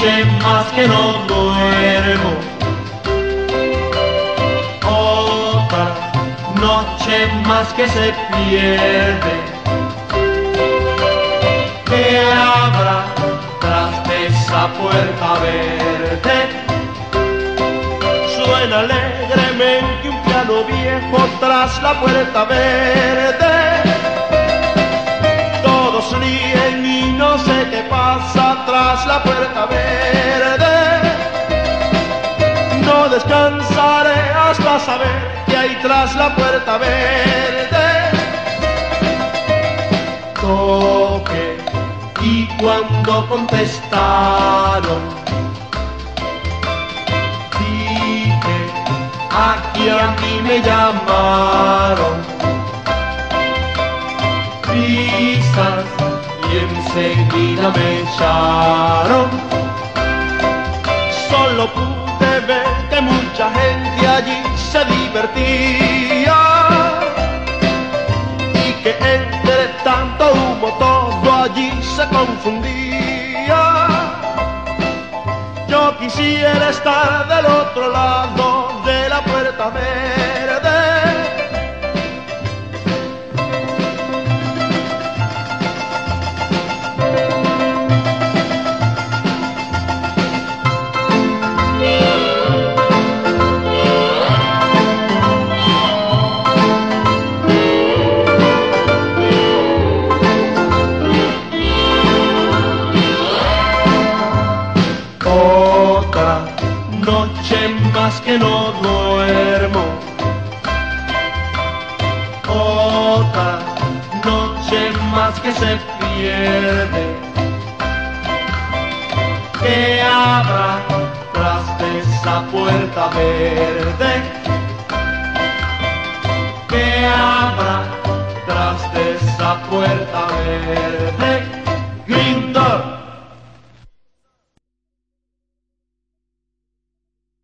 noche más que no duermo. Otra noche más que se pierde. ¿Qué habrá tras esa puerta verde? Suena alegremente un piano viejo tras la puerta verde. Todos ríen y no sé qué pasa tras la puerta verde. Descansaré hasta saber qué hay tras la puerta verde. Toque y cuando contestaron dije aquí a mí me llamaron risas y enseguida me echaron. Allí se divertía y que entre tanto humo todo allí se confundía. Yo quisiera estar del otro lado de la puerta verde que no duermo. Otra noche más que se pierde. ¿Qué habrá tras de esa puerta verde? ¿Qué habrá tras de esa puerta verde? Grindr.